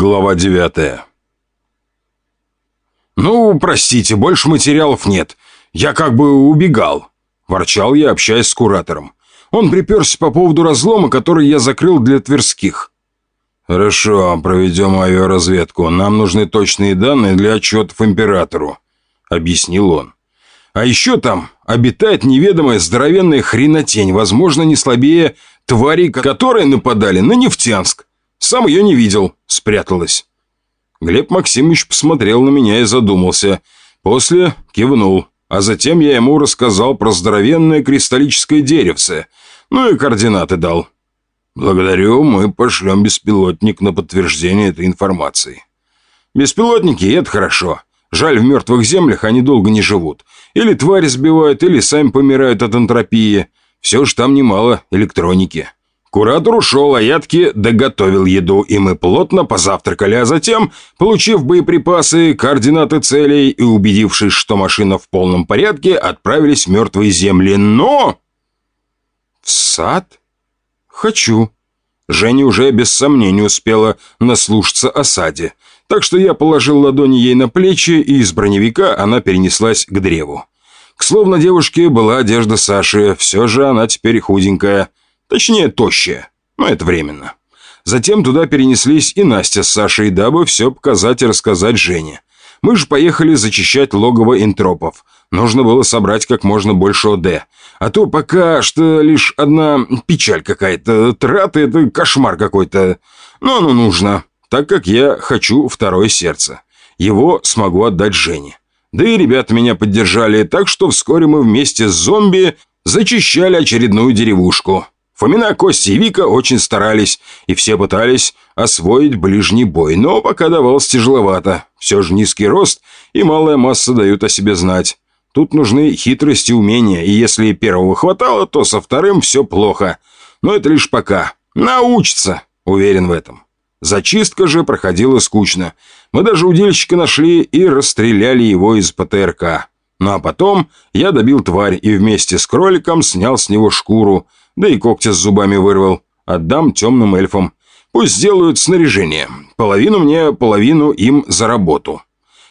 Глава девятая «Ну, простите, больше материалов нет. Я как бы убегал», – ворчал я, общаясь с куратором. Он приперся по поводу разлома, который я закрыл для Тверских. «Хорошо, проведем авиаразведку. Нам нужны точные данные для отчетов императору», — объяснил он. «А еще там обитает неведомая здоровенная хренотень, возможно, не слабее тварей, которые нападали на Нефтянск. Сам ее не видел, спряталась. Глеб Максимович посмотрел на меня и задумался. После кивнул, а затем я ему рассказал про здоровенное кристаллическое деревце, ну и координаты дал. «Благодарю, мы пошлем беспилотник на подтверждение этой информации». «Беспилотники — это хорошо. Жаль, в мертвых землях они долго не живут. Или твари сбивают, или сами помирают от энтропии. Все же там немало электроники». Куратор ушел, а я таки доготовил еду, и мы плотно позавтракали, а затем, получив боеприпасы, координаты целей и убедившись, что машина в полном порядке, отправились в мертвые земли. Но... В сад? Хочу. Женя уже без сомнений успела наслушаться о саде, так что я положил ладони ей на плечи, и из броневика она перенеслась к древу. К слову, на девушке была одежда Саши, все же она теперь худенькая. Точнее, тощая. Но это временно. Затем туда перенеслись и Настя с Сашей, дабы все показать и рассказать Жене. Мы же поехали зачищать логово интропов. Нужно было собрать как можно больше ОД. А то пока что лишь одна печаль какая-то. Траты — это кошмар какой-то. Но оно нужно, так как я хочу второе сердце. Его смогу отдать Жене. Да и ребята меня поддержали, так что вскоре мы вместе с зомби зачищали очередную деревушку. Фомина, Костя и Вика очень старались, и все пытались освоить ближний бой, но пока давалось тяжеловато. Все же низкий рост и малая масса дают о себе знать. Тут нужны хитрость и умения, и если первого хватало, то со вторым все плохо. Но это лишь пока. Научится, уверен в этом. Зачистка же проходила скучно. Мы даже удильщика нашли и расстреляли его из ПТРК. Ну а потом я добил тварь и вместе с кроликом снял с него шкуру – да и когти с зубами вырвал. Отдам темным эльфам. Пусть сделают снаряжение. Половину мне, половину им за работу.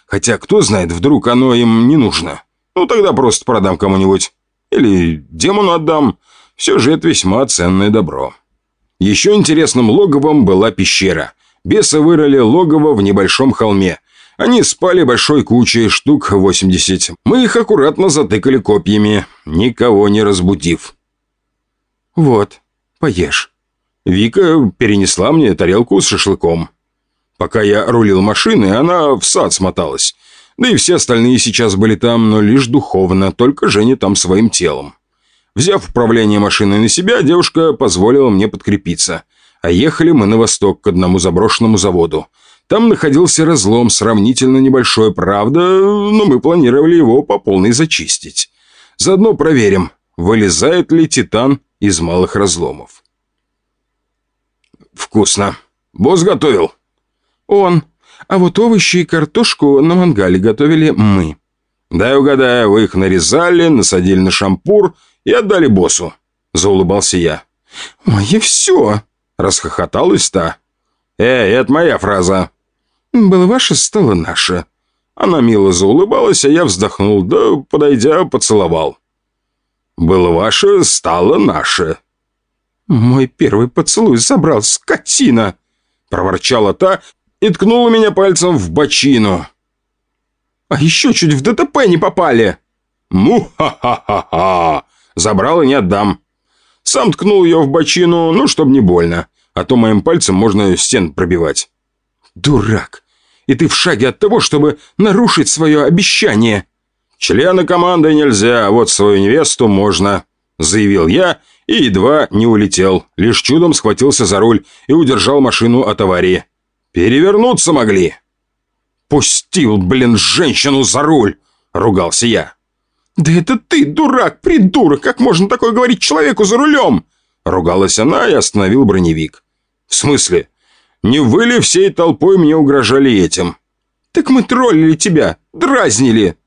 Хотя, кто знает, вдруг оно им не нужно. Ну, тогда просто продам кому-нибудь. Или демону отдам. Все же это весьма ценное добро. Еще интересным логовом была пещера. Бесы вырыли логово в небольшом холме. Они спали большой кучей, штук 80. Мы их аккуратно затыкали копьями, никого не разбудив. «Вот, поешь». Вика перенесла мне тарелку с шашлыком. Пока я рулил машиной, она в сад смоталась. Да и все остальные сейчас были там, но лишь духовно, только Женя там своим телом. Взяв управление машиной на себя, девушка позволила мне подкрепиться. А ехали мы на восток, к одному заброшенному заводу. Там находился разлом, сравнительно небольшой, правда, но мы планировали его по полной зачистить. Заодно проверим, вылезает ли титан из малых разломов. «Вкусно. Босс готовил?» «Он. А вот овощи и картошку на мангале готовили мы». «Дай угадаю, вы их нарезали, насадили на шампур и отдали боссу», — заулыбался я. «Ой, и все», — расхохоталась та. «Эй, это моя фраза». «Было ваше, стало наше». Она мило заулыбалась, а я вздохнул, да, подойдя, поцеловал. Было ваше, стало наше». «Мой первый поцелуй забрал, скотина!» Проворчала та и ткнула меня пальцем в бочину. «А еще чуть в ДТП не попали!» «Му-ха-ха-ха-ха!» Забрал и не отдам. Сам ткнул ее в бочину, ну, чтобы не больно. А то моим пальцем можно стен пробивать. «Дурак! И ты в шаге от того, чтобы нарушить свое обещание!» «Члена команды нельзя, а вот свою невесту можно», — заявил я и едва не улетел. Лишь чудом схватился за руль и удержал машину от аварии. «Перевернуться могли». «Пустил, блин, женщину за руль!» — ругался я. «Да это ты, дурак, придурок! Как можно такое говорить человеку за рулем?» Ругалась она и остановил броневик. «В смысле? Не вы ли всей толпой мне угрожали этим?» «Так мы троллили тебя, дразнили!»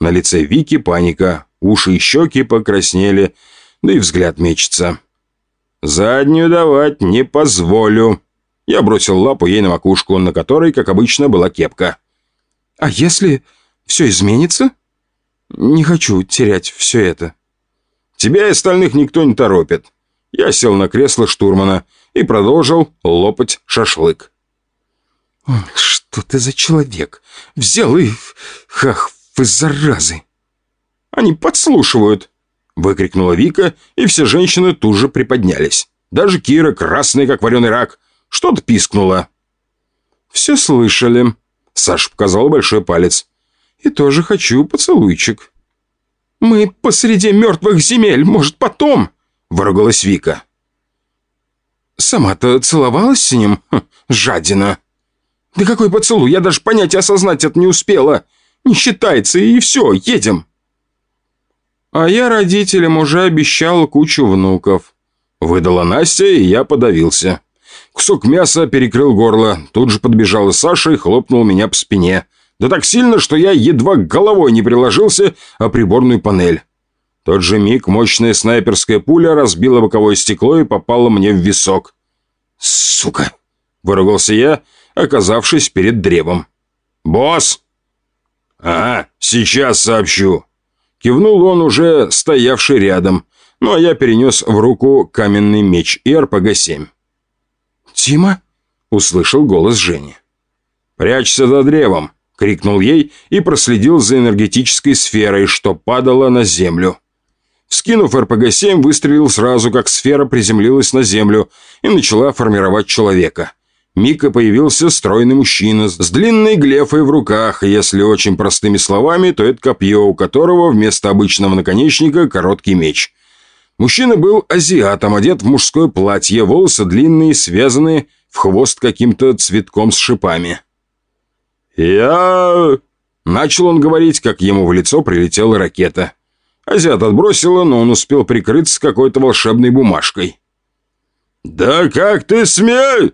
На лице Вики паника, уши и щеки покраснели, да и взгляд мечется. «Заднюю давать не позволю». Я бросил лапу ей на макушку, на которой, как обычно, была кепка. «А если все изменится?» «Не хочу терять все это». «Тебя и остальных никто не торопит». Я сел на кресло штурмана и продолжил лопать шашлык. «Что ты за человек? Взял и... Ах, вы заразы!» «Они подслушивают!» — выкрикнула Вика, и все женщины тут же приподнялись. Даже Кира, красная, как вареный рак, что-то пискнула. «Все слышали», — Саша показал большой палец. «И тоже хочу поцелуйчик». «Мы посреди мертвых земель, может, потом?» — выругалась Вика. «Сама-то целовалась с ним? Хм, жадина!» «Да какой поцелуй? Я даже понять и осознать это не успела. Не считается, и все, едем!» «А я родителям уже обещала кучу внуков», — выдала Настя, и я подавился. Кусок мяса перекрыл горло. Тут же подбежала Саша и хлопнул меня по спине. Да так сильно, что я едва головой не приложился о приборную панель. тот же миг мощная снайперская пуля разбила боковое стекло и попала мне в висок. «Сука!» — выругался я, оказавшись перед древом. «Босс!» «А, сейчас сообщу!» Кивнул он, уже стоявший рядом, ну а я перенес в руку каменный меч и РПГ-7. «Тима?» — услышал голос Жени. «Прячься за древом!» — крикнул ей и проследил за энергетической сферой, что падала на землю. Скинув РПГ-7, выстрелил сразу, как сфера приземлилась на землю и начала формировать человека. Мика появился стройный мужчина с длинной глефой в руках, если очень простыми словами, то это копье, у которого вместо обычного наконечника короткий меч. Мужчина был азиатом, одет в мужское платье, волосы длинные, связанные в хвост каким-то цветком с шипами. «Я...» Начал он говорить, как ему в лицо прилетела ракета. Азиат отбросила, но он успел прикрыться какой-то волшебной бумажкой. «Да как ты смей!»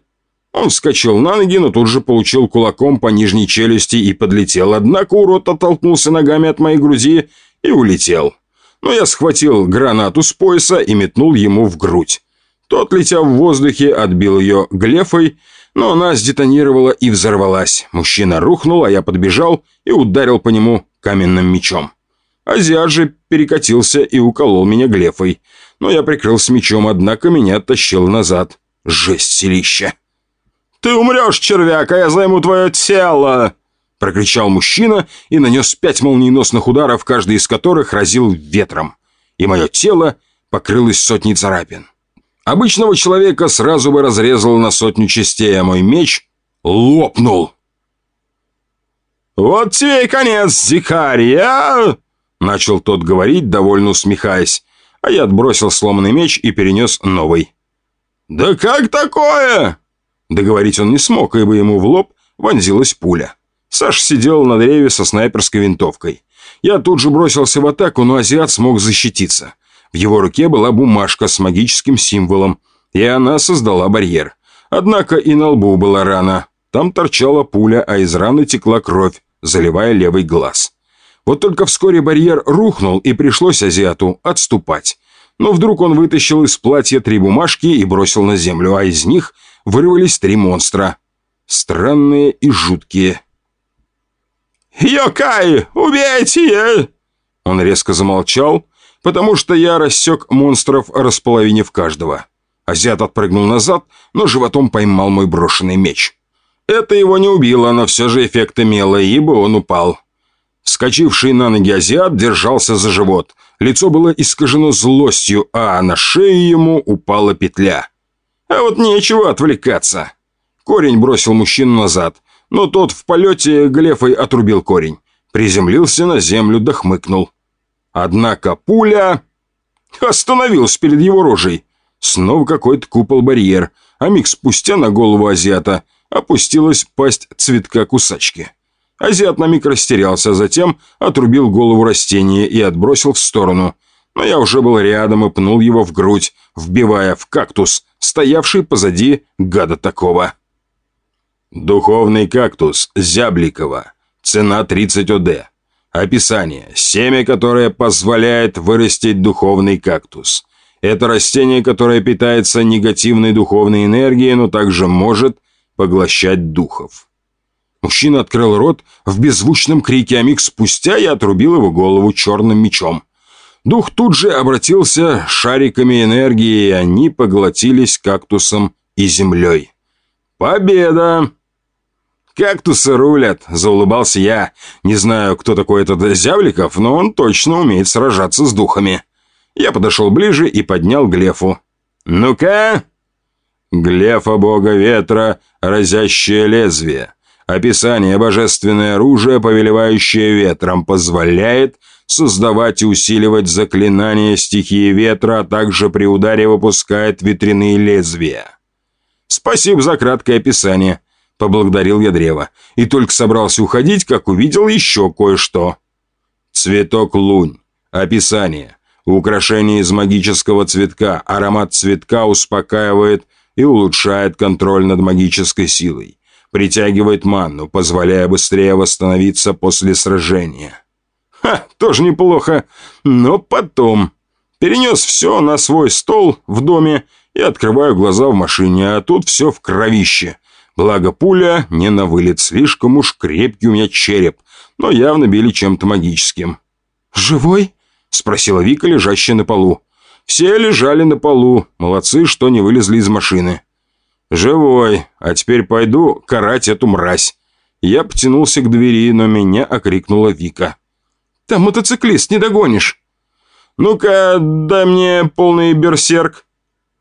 Он вскочил на ноги, но тут же получил кулаком по нижней челюсти и подлетел. Однако урод оттолкнулся ногами от моей груди и улетел. Но я схватил гранату с пояса и метнул ему в грудь. Тот, летя в воздухе, отбил ее глефой, но она сдетонировала и взорвалась. Мужчина рухнул, а я подбежал и ударил по нему каменным мечом. Азиат же перекатился и уколол меня глефой, но я прикрылся мечом, однако меня оттащил назад. Жесть селища. «Ты умрешь, червяк, а я займу твое тело!» Прокричал мужчина и нанес пять молниеносных ударов, каждый из которых разил ветром. И мое тело покрылось сотней царапин. Обычного человека сразу бы разрезал на сотню частей, а мой меч лопнул. «Вот тебе и конец, дикарь, а!» Начал тот говорить, довольно усмехаясь, а я отбросил сломанный меч и перенес новый. «Да как такое?» Договорить он не смог, ибо ему в лоб вонзилась пуля. Саш сидел на древе со снайперской винтовкой. Я тут же бросился в атаку, но азиат смог защититься. В его руке была бумажка с магическим символом, и она создала барьер. Однако и на лбу была рана. Там торчала пуля, а из раны текла кровь, заливая левый глаз. Вот только вскоре барьер рухнул, и пришлось азиату отступать. Но вдруг он вытащил из платья три бумажки и бросил на землю, а из них вырвались три монстра. Странные и жуткие. «Йокай, убейте!» Он резко замолчал, потому что я рассек монстров, располовинив каждого. Азиат отпрыгнул назад, но животом поймал мой брошенный меч. Это его не убило, но все же эффект имело, ибо он упал. Вскочивший на ноги азиат держался за живот. Лицо было искажено злостью, а на шею ему упала петля. А вот нечего отвлекаться. Корень бросил мужчину назад, но тот в полете глефой отрубил корень. Приземлился на землю, дохмыкнул. Однако пуля... Остановился перед его рожей. Снова какой-то купол-барьер, а миг спустя на голову азиата опустилась пасть цветка кусачки. Азиат на миг растерялся, а затем отрубил голову растения и отбросил в сторону. Но я уже был рядом и пнул его в грудь, вбивая в кактус, стоявший позади гада такого. Духовный кактус Зябликова. Цена 30 ОД. Описание. Семя, которое позволяет вырастить духовный кактус. Это растение, которое питается негативной духовной энергией, но также может поглощать духов. Мужчина открыл рот в беззвучном крике, а миг спустя я отрубил его голову черным мечом. Дух тут же обратился шариками энергии, и они поглотились кактусом и землей. «Победа!» «Кактусы рулят», — заулыбался я. Не знаю, кто такой этот Зявликов, но он точно умеет сражаться с духами. Я подошел ближе и поднял Глефу. «Ну-ка!» «Глефа бога ветра, разящее лезвие. Описание божественное оружие, повелевающее ветром, позволяет создавать и усиливать заклинания стихии ветра, а также при ударе выпускает ветряные лезвия. Спасибо за краткое описание. Поблагодарил я древо. И только собрался уходить, как увидел еще кое-что. Цветок лунь. Описание. Украшение из магического цветка. Аромат цветка успокаивает и улучшает контроль над магической силой. Притягивает манну, позволяя быстрее восстановиться после сражения. Ха, тоже неплохо. Но потом... Перенес все на свой стол в доме и открываю глаза в машине, а тут все в кровище. Благо пуля не на вылет, слишком уж крепкий у меня череп, но явно били чем-то магическим. «Живой?» – спросила Вика, лежащая на полу. Все лежали на полу, молодцы, что не вылезли из машины. «Живой, а теперь пойду карать эту мразь». Я потянулся к двери, но меня окрикнула Вика. «Там мотоциклист, не догонишь». «Ну-ка, дай мне полный берсерк».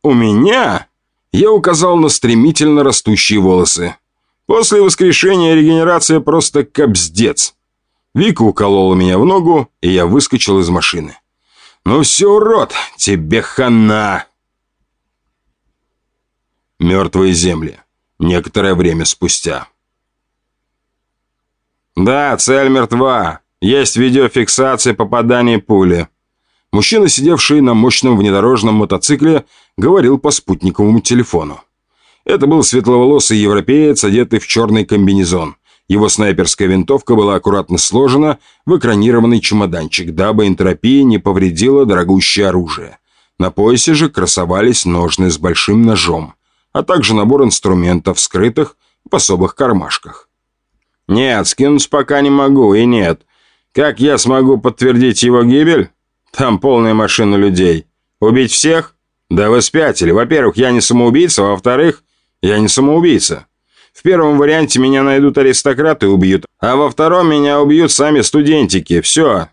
«У меня?» Я указал на стремительно растущие волосы. После воскрешения регенерация просто кобздец. Вика уколола меня в ногу, и я выскочил из машины. «Ну все, урод, тебе хана!» Мертвые земли. Некоторое время спустя. «Да, цель мертва. Есть видеофиксация попадания пули. Мужчина, сидевший на мощном внедорожном мотоцикле, говорил по спутниковому телефону. Это был светловолосый европеец, одетый в черный комбинезон. Его снайперская винтовка была аккуратно сложена в экранированный чемоданчик, дабы энтропия не повредила дорогущее оружие. На поясе же красовались ножны с большим ножом, а также набор инструментов, скрытых в особых кармашках. «Нет, скинуть пока не могу, и нет. Как я смогу подтвердить его гибель?» Там полная машина людей. Убить всех? Да вы спятили. Во-первых, я не самоубийца, во-вторых, я не самоубийца. В первом варианте меня найдут аристократы и убьют, а во втором меня убьют сами студентики. Все.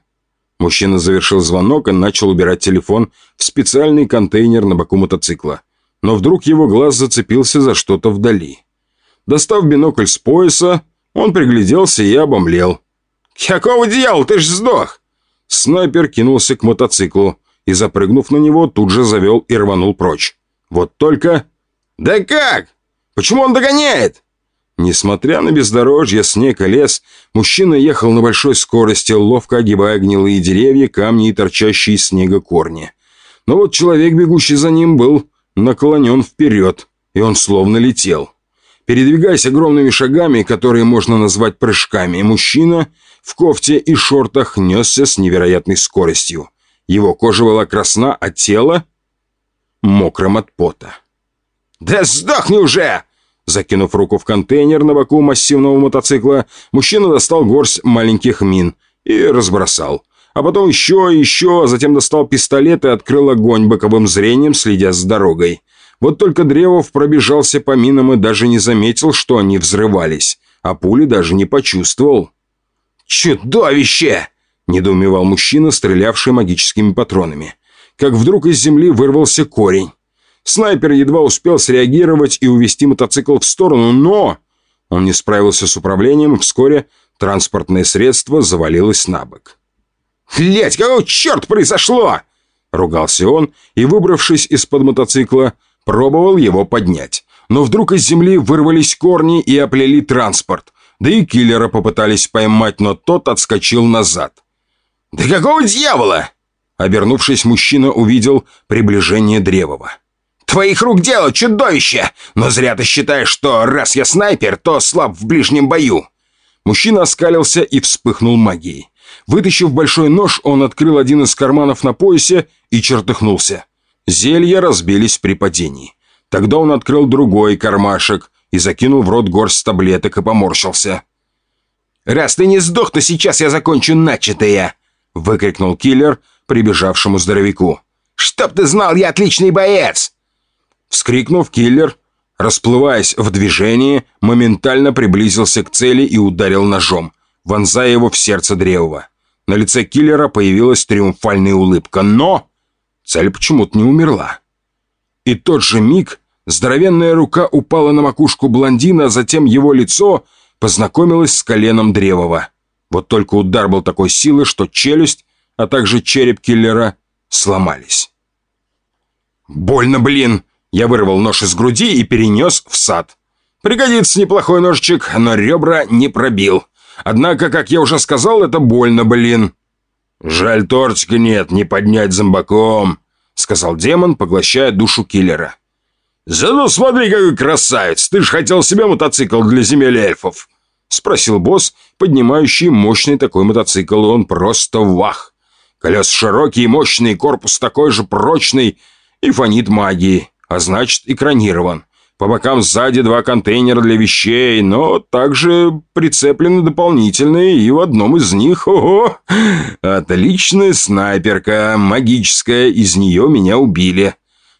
Мужчина завершил звонок и начал убирать телефон в специальный контейнер на боку мотоцикла. Но вдруг его глаз зацепился за что-то вдали. Достав бинокль с пояса, он пригляделся и обомлел. «Какого дьявола, ты ж сдох!» Снайпер кинулся к мотоциклу и, запрыгнув на него, тут же завел и рванул прочь. Вот только... «Да как? Почему он догоняет?» Несмотря на бездорожье, снег и лес, мужчина ехал на большой скорости, ловко огибая гнилые деревья, камни и торчащие из снега корни. Но вот человек, бегущий за ним, был наклонен вперед, и он словно летел. Передвигаясь огромными шагами, которые можно назвать прыжками, мужчина в кофте и шортах несся с невероятной скоростью. Его кожа была красна, а тело мокрым от пота. «Да сдохни уже!» Закинув руку в контейнер на боку массивного мотоцикла, мужчина достал горсть маленьких мин и разбросал. А потом еще и еще, а затем достал пистолет и открыл огонь боковым зрением, следя за дорогой. Вот только Древов пробежался по минам и даже не заметил, что они взрывались, а пули даже не почувствовал. «Чудовище!» – недоумевал мужчина, стрелявший магическими патронами. Как вдруг из земли вырвался корень. Снайпер едва успел среагировать и увести мотоцикл в сторону, но... Он не справился с управлением, и вскоре транспортное средство завалилось на бок. «Блядь, какого черт произошло?» Ругался он и, выбравшись из-под мотоцикла, пробовал его поднять. Но вдруг из земли вырвались корни и оплели транспорт. Да и киллера попытались поймать, но тот отскочил назад. «Да какого дьявола?» Обернувшись, мужчина увидел приближение Древова. «Твоих рук дело, чудовище! Но зря ты считаешь, что раз я снайпер, то слаб в ближнем бою!» Мужчина оскалился и вспыхнул магией. Вытащив большой нож, он открыл один из карманов на поясе и чертыхнулся. Зелья разбились при падении. Тогда он открыл другой кармашек и закинул в рот горсть таблеток и поморщился. «Раз ты не сдох, то сейчас я закончу начатое!» — выкрикнул киллер прибежавшему здоровяку. «Чтоб ты знал, я отличный боец!» Вскрикнув, киллер, расплываясь в движении, моментально приблизился к цели и ударил ножом, вонзая его в сердце древова. На лице киллера появилась триумфальная улыбка, но цель почему-то не умерла. И тот же миг здоровенная рука упала на макушку блондина, а затем его лицо познакомилось с коленом Древова. Вот только удар был такой силы, что челюсть, а также череп киллера сломались. «Больно, блин!» Я вырвал нож из груди и перенес в сад. Пригодится неплохой ножичек, но ребра не пробил. Однако, как я уже сказал, это больно, блин. «Жаль, тортика нет, не поднять зомбаком», — сказал демон, поглощая душу киллера. «Зато смотри, какой красавец! Ты ж хотел себе мотоцикл для земель эльфов!» — спросил босс, поднимающий мощный такой мотоцикл, и он просто вах. Колес широкие, мощные, корпус такой же прочный и фонит магией, а значит экранирован. По бокам сзади два контейнера для вещей, но также прицеплены дополнительные, и в одном из них, ого, отличная снайперка, магическая, из нее меня убили.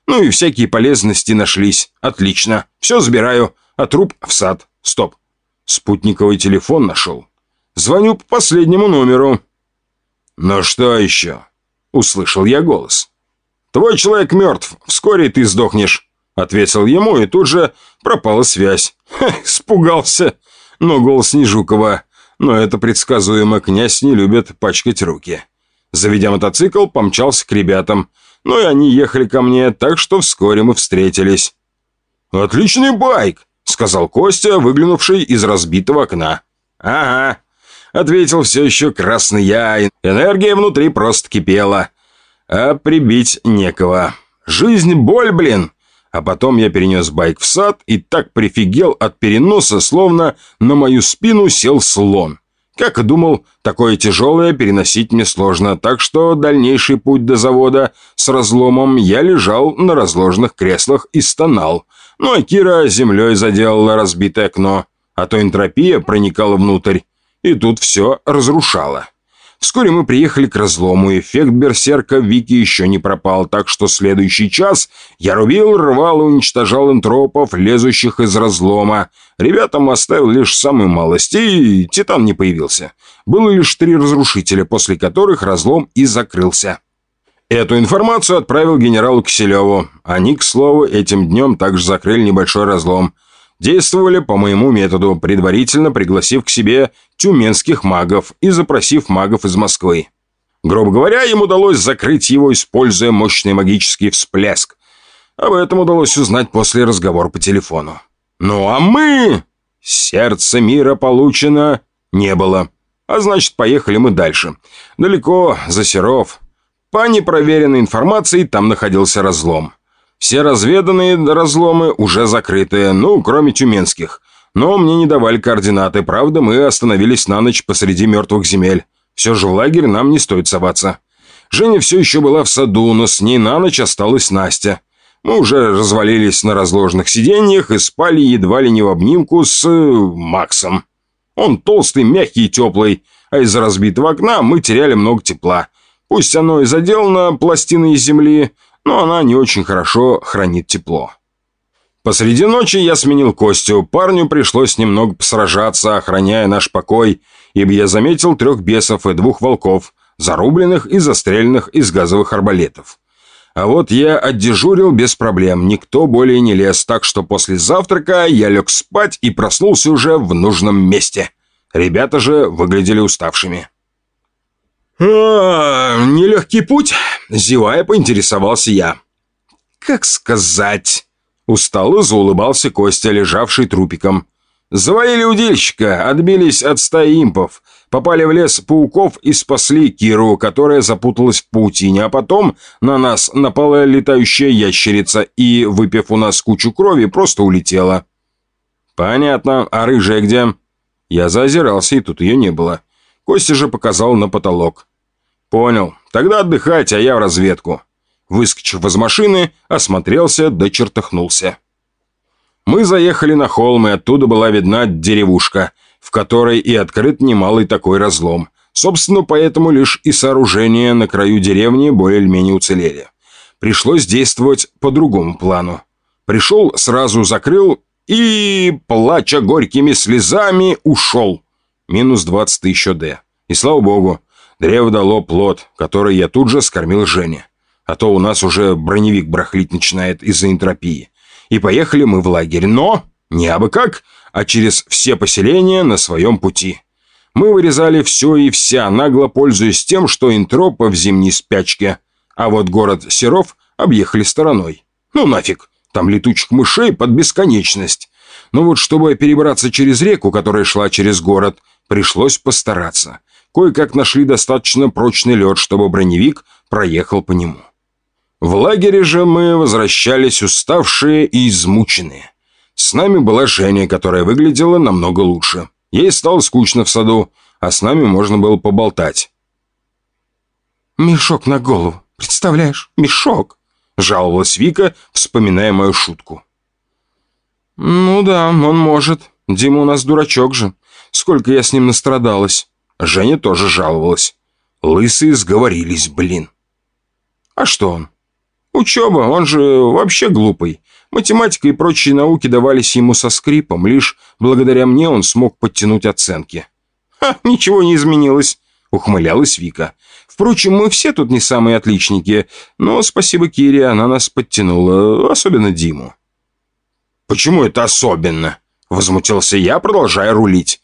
Ну и всякие полезности нашлись. Отлично. Все забираю, а труп в сад. Стоп. Спутниковый телефон нашел. Звоню по последнему номеру. «Ну что еще?» Услышал я голос. «Твой человек мертв. Вскоре ты сдохнешь». Ответил ему, и тут же пропала связь. Ха, испугался. Но голос не Жукова. Но это предсказуемо, князь не любит пачкать руки. Заведя мотоцикл, помчался к ребятам. Ну и они ехали ко мне, так что вскоре мы встретились. «Отличный байк!» — сказал Костя, выглянувший из разбитого окна. «Ага», — ответил все еще красный я. Энергия внутри просто кипела. А прибить некого. Жизнь — боль, блин. А потом я перенес байк в сад и так прифигел от переноса, словно на мою спину сел слон. Как и думал, такое тяжелое переносить мне сложно, так что дальнейший путь до завода с разломом я лежал на разложенных креслах и стонал. Ну а Кира землей заделала разбитое окно, а то энтропия проникала внутрь, и тут все разрушала. Вскоре мы приехали к разлому, эффект берсерка Вики еще не пропал, так что следующий час я рубил, рвал и уничтожал энтропов, лезущих из разлома. Ребятам оставил лишь самую малость, и Титан не появился. Было лишь три разрушителя, после которых разлом и закрылся. Эту информацию отправил генералу Киселеву. Они, к слову, этим днем также закрыли небольшой разлом – Действовали по моему методу, предварительно пригласив к себе тюменских магов и запросив магов из Москвы. Грубо говоря, им удалось закрыть его, используя мощный магический всплеск. Об этом удалось узнать после разговора по телефону. Ну а мы... Сердце мира получено не было. А значит, поехали мы дальше. Далеко, за Серов. По непроверенной информации, там находился разлом. Все разведанные разломы уже закрыты, ну, кроме тюменских. Но мне не давали координаты, правда, мы остановились на ночь посреди мертвых земель. Все же в лагерь нам не стоит соваться. Женя все еще была в саду, но с ней на ночь осталась Настя. Мы уже развалились на разложенных сиденьях и спали едва ли не в обнимку с... Э, Максом. Он толстый, мягкий и теплый, а из-за разбитого окна мы теряли много тепла. Пусть оно и заделано пластиной земли, но она не очень хорошо хранит тепло. Посреди ночи я сменил Костю. Парню пришлось немного посражаться, охраняя наш покой, ибо я заметил трех бесов и двух волков, зарубленных и застреленных из газовых арбалетов. А вот я отдежурил без проблем, никто более не лез, так что после завтрака я лег спать и проснулся уже в нужном месте. Ребята же выглядели уставшими. «А, нелегкий путь?» – зевая, поинтересовался я. «Как сказать?» – устало заулыбался Костя, лежавший трупиком. «Завалили удильщика, отбились от стаи импов, попали в лес пауков и спасли Киру, которая запуталась в паутине, а потом на нас напала летающая ящерица и, выпив у нас кучу крови, просто улетела». «Понятно. А рыжая где?» Я заозирался, и тут ее не было. Костя же показал на потолок. «Понял. Тогда отдыхайте, а я в разведку». Выскочив из машины, осмотрелся да чертыхнулся. Мы заехали на холм, и оттуда была видна деревушка, в которой и открыт немалый такой разлом. Собственно, поэтому лишь и сооружения на краю деревни более-менее уцелели. Пришлось действовать по другому плану. Пришел, сразу закрыл и, плача горькими слезами, ушел. Минус 20 тысяч Д. И слава богу, древо дало плод, который я тут же скормил Жене. А то у нас уже броневик брахлить начинает из-за энтропии. И поехали мы в лагерь, но не абы как, а через все поселения на своем пути. Мы вырезали все и вся, нагло пользуясь тем, что энтропа в зимней спячке. А вот город Серов объехали стороной. Ну нафиг, там летучих мышей под бесконечность. Но вот чтобы перебраться через реку, которая шла через город, пришлось постараться. Кое-как нашли достаточно прочный лед, чтобы броневик проехал по нему. В лагере же мы возвращались уставшие и измученные. С нами была Женя, которая выглядела намного лучше. Ей стало скучно в саду, а с нами можно было поболтать. «Мешок на голову, представляешь? Мешок!» — жаловалась Вика, вспоминая мою шутку. «Ну да, он может. Дима у нас дурачок же. Сколько я с ним настрадалась». Женя тоже жаловалась. Лысые сговорились, блин. «А что он?» Учеба, он же вообще глупый. Математика и прочие науки давались ему со скрипом, лишь благодаря мне он смог подтянуть оценки. «Ха, ничего не изменилось», — ухмылялась Вика. «Впрочем, мы все тут не самые отличники, но спасибо Кире, она нас подтянула, особенно Диму». «Почему это особенно?» — возмутился я, продолжая рулить.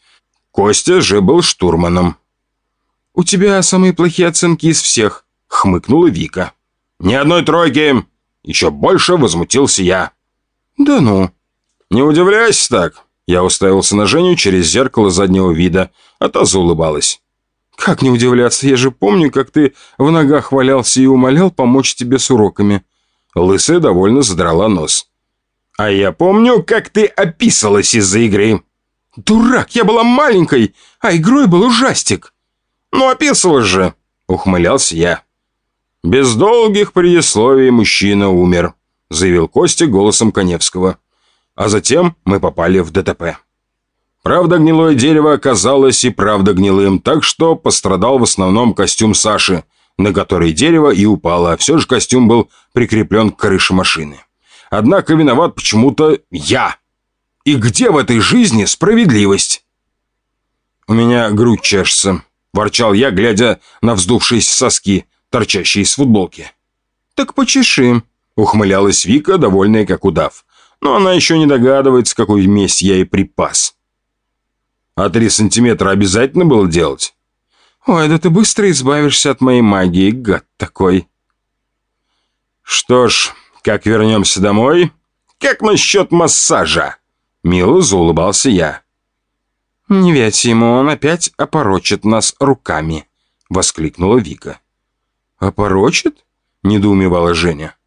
Костя же был штурманом. «У тебя самые плохие оценки из всех», — хмыкнула Вика. «Ни одной тройки!» Еще больше возмутился я. «Да ну!» «Не удивляйся так!» Я уставился на Женю через зеркало заднего вида, а та заулыбалась. «Как не удивляться, я же помню, как ты в ногах валялся и умолял помочь тебе с уроками». Лысая довольно задрала нос. «А я помню, как ты описалась из-за игры». «Дурак, я была маленькой, а игрой был ужастик». «Ну, описалась же», — ухмылялся я. «Без долгих предисловий мужчина умер», — заявил Костя голосом Коневского. А затем мы попали в ДТП. Правда, гнилое дерево оказалось и правда гнилым, так что пострадал в основном костюм Саши, на который дерево и упало, а все же костюм был прикреплен к крыше машины. Однако виноват почему-то я. И где в этой жизни справедливость? «У меня грудь чешется», – ворчал я, глядя на вздувшиеся соски – торчащий из футболки. «Так почеши», — ухмылялась Вика, довольная как удав. Но она еще не догадывается, какой месть я ей припас. «А три сантиметра обязательно было делать?» «Ой, да ты быстро избавишься от моей магии, гад такой». «Что ж, как вернемся домой? Как насчет массажа?» Мило заулыбался я. «Не верьте ему, он опять опорочит нас руками», — воскликнула Вика. «Опорочит?» – недоумевала Женя.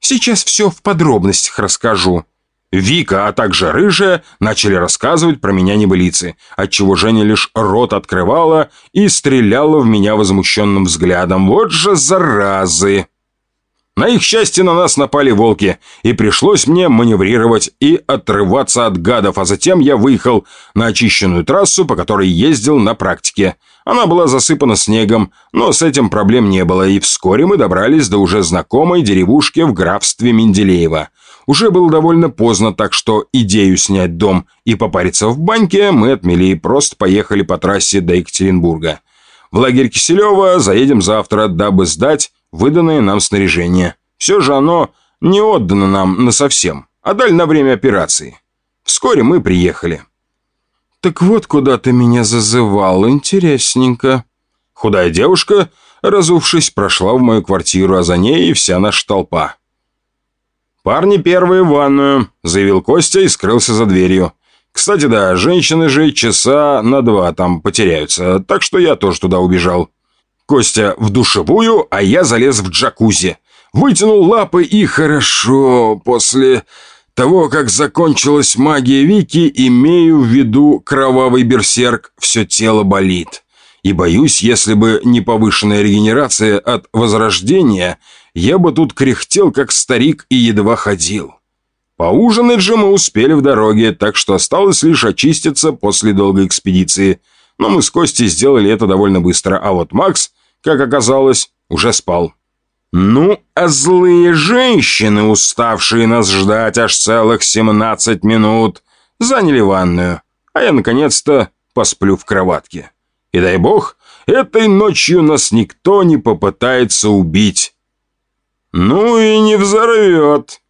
«Сейчас все в подробностях расскажу». Вика, а также Рыжая начали рассказывать про меня небылицы, отчего Женя лишь рот открывала и стреляла в меня возмущенным взглядом. Вот же заразы! На их счастье на нас напали волки, и пришлось мне маневрировать и отрываться от гадов, а затем я выехал на очищенную трассу, по которой ездил на практике. Она была засыпана снегом, но с этим проблем не было, и вскоре мы добрались до уже знакомой деревушки в графстве Менделеева. Уже было довольно поздно, так что идею снять дом и попариться в баньке мы отмели и просто поехали по трассе до Екатеринбурга. В лагерь Киселева заедем завтра, дабы сдать выданное нам снаряжение. Все же оно не отдано нам насовсем, а дали на время операции. Вскоре мы приехали. «Так вот, куда ты меня зазывал, интересненько». Худая девушка, разувшись, прошла в мою квартиру, а за ней и вся наша толпа. «Парни первые в ванную», — заявил Костя и скрылся за дверью. «Кстати, да, женщины же часа на два там потеряются, так что я тоже туда убежал». Костя в душевую, а я залез в джакузи. Вытянул лапы и хорошо после того, как закончилась магия Вики, имею в виду кровавый берсерк, все тело болит. И боюсь, если бы не повышенная регенерация от возрождения, я бы тут кряхтел, как старик, и едва ходил. Поужинать же мы успели в дороге, так что осталось лишь очиститься после долгой экспедиции. Но мы с Костей сделали это довольно быстро, а вот Макс, как оказалось, уже спал. Ну, а злые женщины, уставшие нас ждать аж целых 17 минут, заняли ванную, а я наконец-то посплю в кроватке. И дай бог, этой ночью нас никто не попытается убить. Ну и не взорвет.